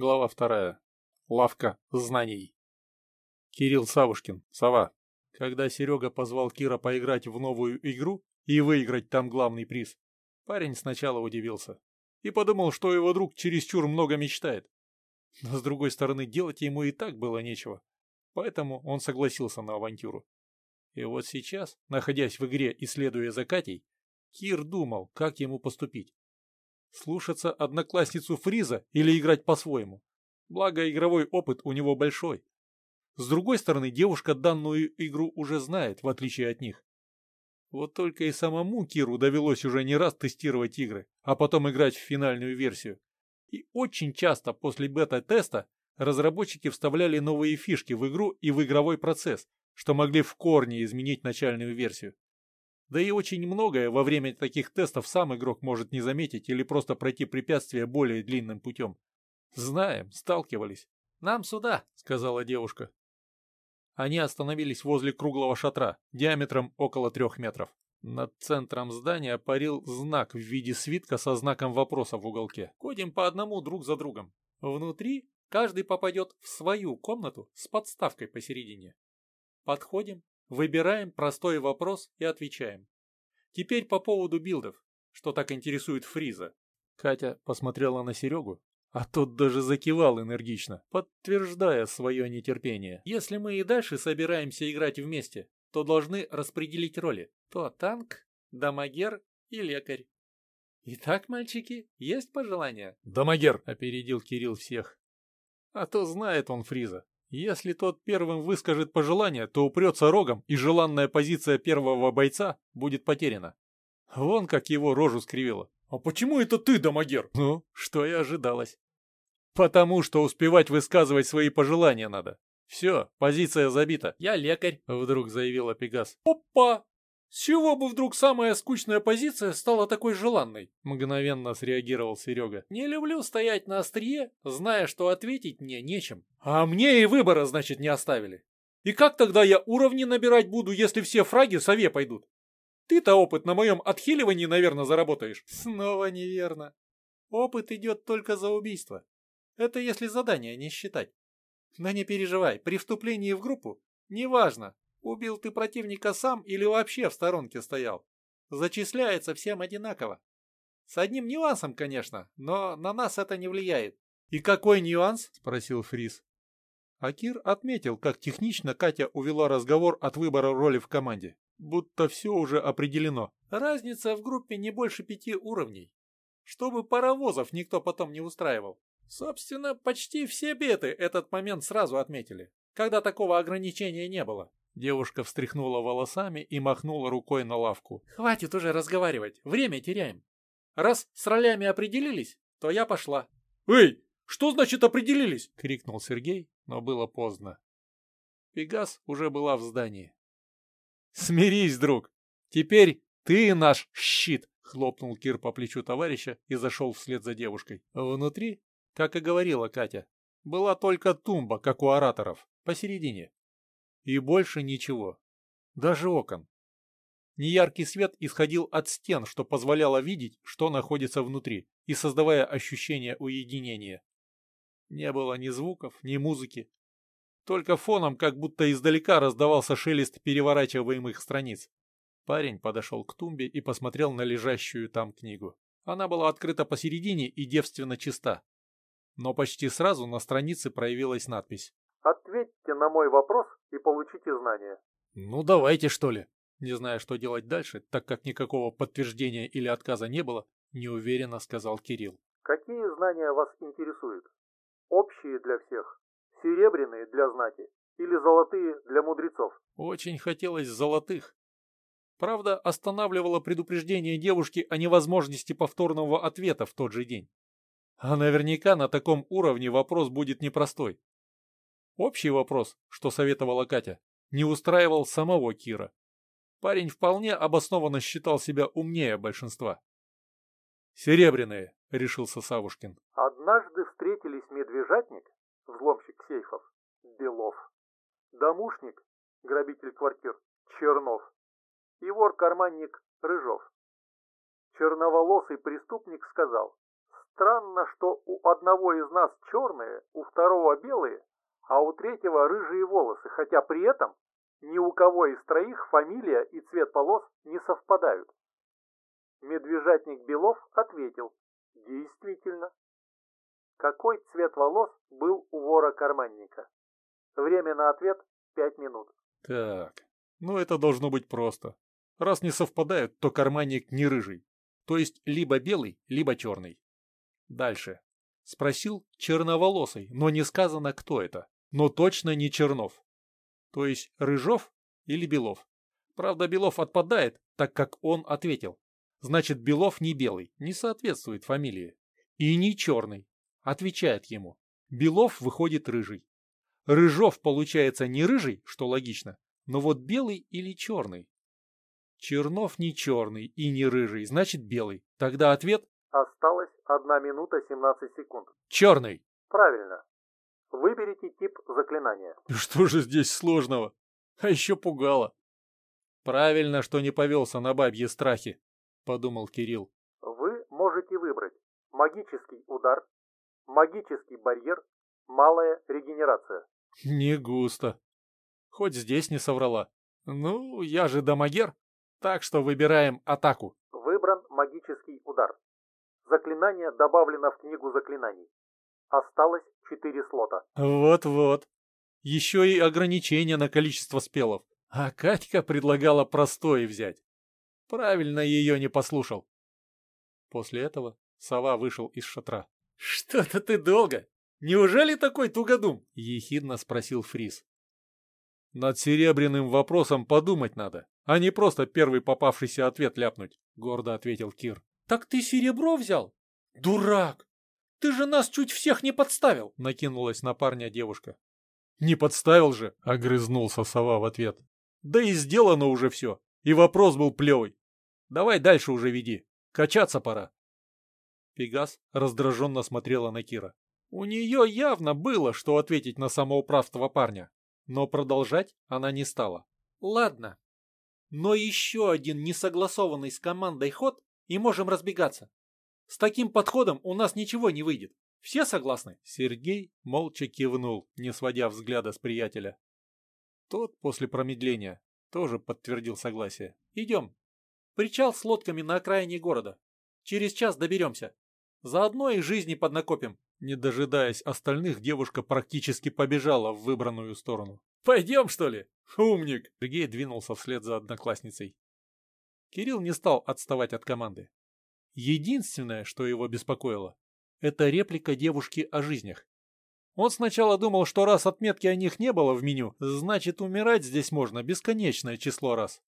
Глава вторая. Лавка знаний. Кирилл Савушкин, сова. Когда Серега позвал Кира поиграть в новую игру и выиграть там главный приз, парень сначала удивился и подумал, что его друг чересчур много мечтает. Но с другой стороны, делать ему и так было нечего, поэтому он согласился на авантюру. И вот сейчас, находясь в игре и следуя за Катей, Кир думал, как ему поступить. Слушаться одноклассницу Фриза или играть по-своему. Благо, игровой опыт у него большой. С другой стороны, девушка данную игру уже знает, в отличие от них. Вот только и самому Киру довелось уже не раз тестировать игры, а потом играть в финальную версию. И очень часто после бета-теста разработчики вставляли новые фишки в игру и в игровой процесс, что могли в корне изменить начальную версию. Да и очень многое во время таких тестов сам игрок может не заметить или просто пройти препятствие более длинным путем. Знаем, сталкивались. «Нам сюда», — сказала девушка. Они остановились возле круглого шатра, диаметром около трех метров. Над центром здания парил знак в виде свитка со знаком вопроса в уголке. Ходим по одному друг за другом. Внутри каждый попадет в свою комнату с подставкой посередине. Подходим, Выбираем простой вопрос и отвечаем. Теперь по поводу билдов, что так интересует Фриза. Катя посмотрела на Серегу, а тот даже закивал энергично, подтверждая свое нетерпение. Если мы и дальше собираемся играть вместе, то должны распределить роли. То танк, дамагер и лекарь. Итак, мальчики, есть пожелания? Дамагер, опередил Кирилл всех. А то знает он Фриза. Если тот первым выскажет пожелание, то упрется рогом, и желанная позиция первого бойца будет потеряна. Вон как его рожу скривило. «А почему это ты, Домагер?» «Ну, что и ожидалось». «Потому что успевать высказывать свои пожелания надо. Все, позиция забита». «Я лекарь», — вдруг заявила Пегас. «Опа! «С чего бы вдруг самая скучная позиция стала такой желанной?» Мгновенно среагировал Серега. «Не люблю стоять на острие, зная, что ответить мне нечем. А мне и выбора, значит, не оставили. И как тогда я уровни набирать буду, если все фраги сове пойдут? Ты-то опыт на моем отхиливании, наверное, заработаешь». Снова неверно. Опыт идет только за убийство. Это если задание не считать. Но не переживай, при вступлении в группу, неважно, Убил ты противника сам или вообще в сторонке стоял? Зачисляется всем одинаково. С одним нюансом, конечно, но на нас это не влияет. «И какой нюанс?» – спросил Фрис. Акир отметил, как технично Катя увела разговор от выбора роли в команде. Будто все уже определено. Разница в группе не больше пяти уровней. Чтобы паровозов никто потом не устраивал. Собственно, почти все беты этот момент сразу отметили, когда такого ограничения не было. Девушка встряхнула волосами и махнула рукой на лавку. «Хватит уже разговаривать, время теряем. Раз с ролями определились, то я пошла». «Эй, что значит определились?» — крикнул Сергей, но было поздно. Пегас уже была в здании. «Смирись, друг! Теперь ты наш щит!» — хлопнул Кир по плечу товарища и зашел вслед за девушкой. Внутри, как и говорила Катя, была только тумба, как у ораторов, посередине. И больше ничего. Даже окон. Неяркий свет исходил от стен, что позволяло видеть, что находится внутри, и создавая ощущение уединения. Не было ни звуков, ни музыки. Только фоном, как будто издалека, раздавался шелест переворачиваемых страниц. Парень подошел к тумбе и посмотрел на лежащую там книгу. Она была открыта посередине и девственно чиста. Но почти сразу на странице проявилась надпись Ответьте на мой вопрос и получите знания. Ну давайте что ли. Не зная, что делать дальше, так как никакого подтверждения или отказа не было, неуверенно сказал Кирилл. Какие знания вас интересуют? Общие для всех? Серебряные для знати? Или золотые для мудрецов? Очень хотелось золотых. Правда, останавливало предупреждение девушки о невозможности повторного ответа в тот же день. А наверняка на таком уровне вопрос будет непростой. Общий вопрос, что советовала Катя, не устраивал самого Кира. Парень вполне обоснованно считал себя умнее большинства. «Серебряные», — решился Савушкин. «Однажды встретились медвежатник, взломщик сейфов, Белов, домушник, грабитель квартир, Чернов и вор-карманник Рыжов. Черноволосый преступник сказал, Странно, что у одного из нас черные, у второго белые, а у третьего рыжие волосы, хотя при этом ни у кого из троих фамилия и цвет волос не совпадают. Медвежатник Белов ответил, действительно. Какой цвет волос был у вора-карманника? Время на ответ пять минут. Так, ну это должно быть просто. Раз не совпадают, то карманник не рыжий. То есть либо белый, либо черный. Дальше. Спросил черноволосый, но не сказано, кто это. Но точно не Чернов. То есть Рыжов или Белов. Правда, Белов отпадает, так как он ответил. Значит, Белов не белый, не соответствует фамилии. И не черный. Отвечает ему. Белов выходит рыжий. Рыжов получается не рыжий, что логично, но вот белый или черный. Чернов не черный и не рыжий, значит белый. Тогда ответ... Осталось 1 минута 17 секунд. Черный. Правильно. Выберите тип заклинания. Что же здесь сложного? А еще пугало. Правильно, что не повелся на бабьи страхи, подумал Кирилл. Вы можете выбрать магический удар, магический барьер, малая регенерация. Не густо. Хоть здесь не соврала. Ну, я же дамагер, так что выбираем атаку. Выбран магический удар. Заклинание добавлено в книгу заклинаний. Осталось четыре слота. Вот-вот. Еще и ограничение на количество спелов. А Катька предлагала простое взять. Правильно ее не послушал. После этого сова вышел из шатра. «Что-то ты долго! Неужели такой тугодум?» — ехидно спросил Фрис. «Над серебряным вопросом подумать надо, а не просто первый попавшийся ответ ляпнуть», — гордо ответил Кир. «Так ты серебро взял? Дурак! Ты же нас чуть всех не подставил!» — накинулась на парня девушка. «Не подставил же!» — огрызнулся сова в ответ. «Да и сделано уже все, и вопрос был плевый. Давай дальше уже веди, качаться пора». Пегас раздраженно смотрела на Кира. У нее явно было, что ответить на самоуправство парня, но продолжать она не стала. «Ладно, но еще один несогласованный с командой ход, и можем разбегаться. С таким подходом у нас ничего не выйдет. Все согласны?» Сергей молча кивнул, не сводя взгляда с приятеля. Тот после промедления тоже подтвердил согласие. «Идем. Причал с лодками на окраине города. Через час доберемся. Заодно и жизни поднакопим». Не дожидаясь остальных, девушка практически побежала в выбранную сторону. «Пойдем, что ли? Умник!» Сергей двинулся вслед за одноклассницей. Кирилл не стал отставать от команды. Единственное, что его беспокоило, это реплика девушки о жизнях. Он сначала думал, что раз отметки о них не было в меню, значит умирать здесь можно бесконечное число раз.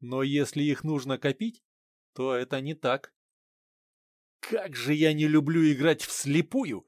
Но если их нужно копить, то это не так. «Как же я не люблю играть вслепую